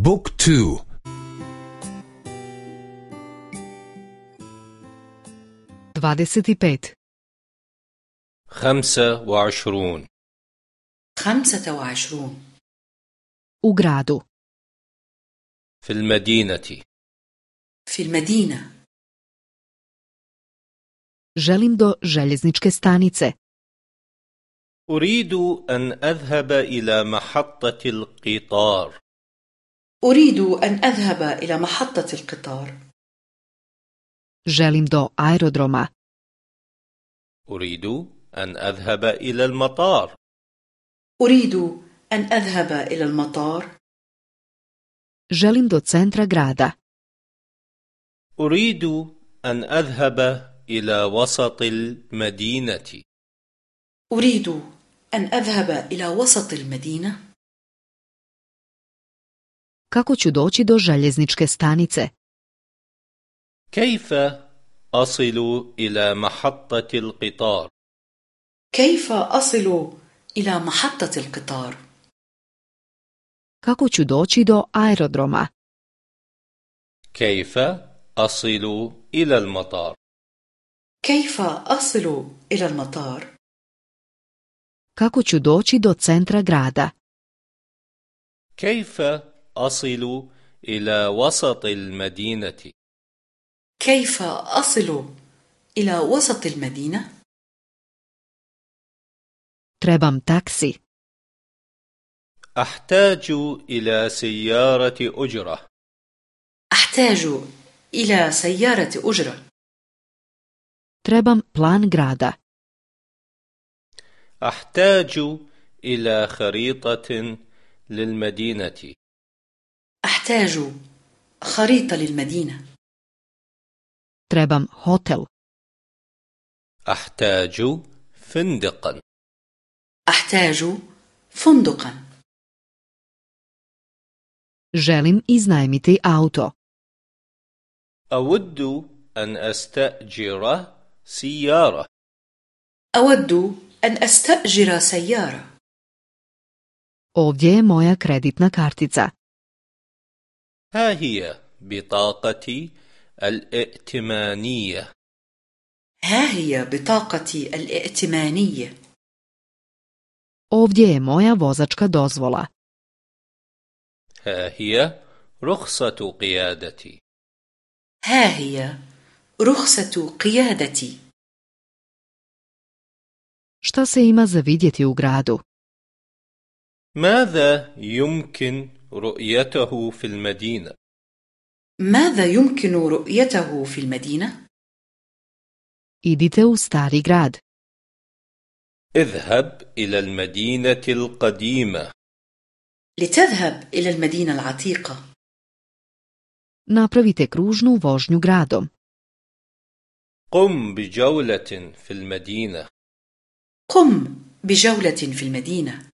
بوك تو dvadeset بيت خمسة وعشرون. خمسة وعشرون. Gradu. في المدينة. في المدينة. Želim do željezničke stanice. أريد أن أذهب إلى محطة القطار. أريد أن أذهب إلى محطة القطار. Želim do aerodroma. أريد أن أذهب إلى المطار. أريد أن أذهب إلى المطار. Želim do centra grada. أريد أن أذهب إلى وسط المدينة. أريد أن أذهب إلى وسط المدينة. Kako ću doći do željezničke stanice كيف أصل إلى محطة القطار كيف أصل إلى محطة القطار kako ću doći do aerodroma كيف أصل إلى المطار كيف أصل إلى المطار kako ću doći do centra grada كيف أصل إلى وسط المدينة؟ كيف أصل إلى وسط المدينة؟ Trebam taksi. أحتاج إلى سيارة أجرة. أحتاج إلى سيارة أجرة. Trebam plan grada. أحتاج إلى خريطة للمدينة. أحتاج خريطة للمدينة. Trebam hotel. أحتاج فندقا. أحتاج فندقا. Želim iznajmiti auto. أود أن أستأجر سيارة. أود أن أستأجر سيارة. Ovdje je moja kreditna kartica. ها هي بطاقتي الائتمانية. ها هي بطاقتي الائتمانية. Ovdje je moja vozačka dozvola. ها هي رخصة قيادتي. ها هي رخصة قيادتي. Šta se ima za vidjeti u gradu? ماذا يمكن رؤيته في المدينة؟ ماذا يمكن رؤيته في المدينة؟ idite u stari grad اذهب إلى المدينة القديمة. لتذهب إلى المدينة العتيقة. Napravite kružnu vožnju gradom. قم بجولة في المدينة. قم بجولة في المدينة.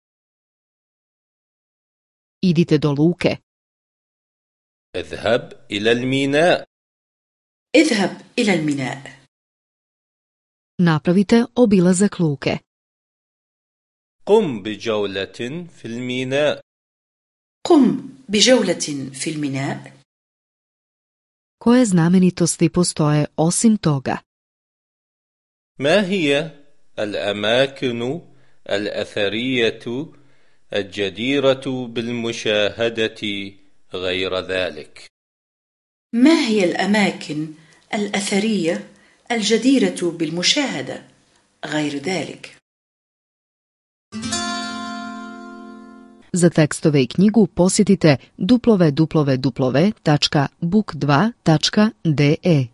Idite do luke. اذهب إلى الميناء. اذهب إلى الميناء. Napravite obilazak luke. قم بجولة في الميناء. قم بجولة في الميناء. Koje znamenitosti postoje osim toga? ما هي الأماكن الأثرية الجديرة بالمشاهدة غير ذلك؟ ما هي الأماكن الأثرية الجديرة بالمشاهدة غير ذلك؟ Za tekstove i knjigu posjetite www.book2.de